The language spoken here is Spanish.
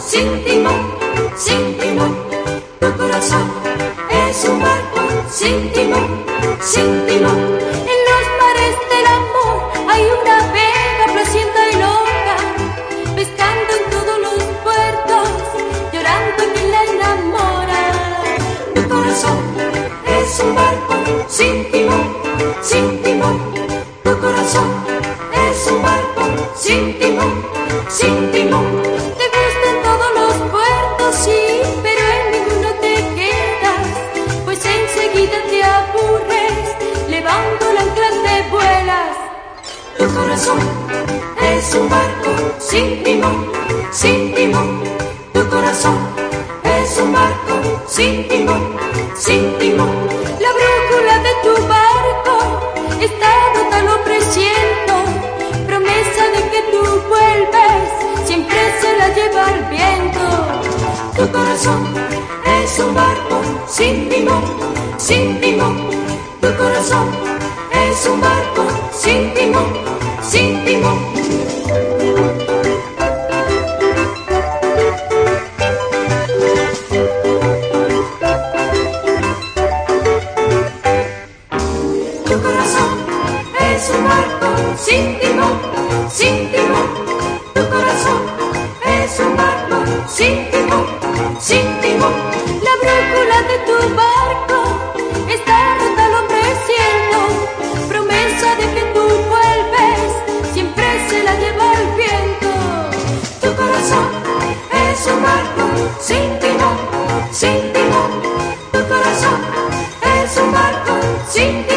sin timón, sin timón. Tu corazón es un barco sin timón, sin timón. En los mares del amor hay una vela floreciendo y loca, pescando en todos los puertos, llorando que la enamora. Tu corazón es un barco sin timón, sin timón. Tu corazón es un barco sin timón, sin timón. Tu corazón es un barco sin timón, sin timón. Tu corazón es un barco sin timón, sin timón. La brújula de tu barco está rota, lo presiento. Promesa de que tú vuelves, siempre se la lleva el viento. Tu corazón es un barco sin timón, sin timón. Tu corazón es un barco sin timón, sin timón. Tu corazón es un barco sin timón, sin timón. Tu corazón es un barco sin timón, sin timón. La brújula de tu barco timón,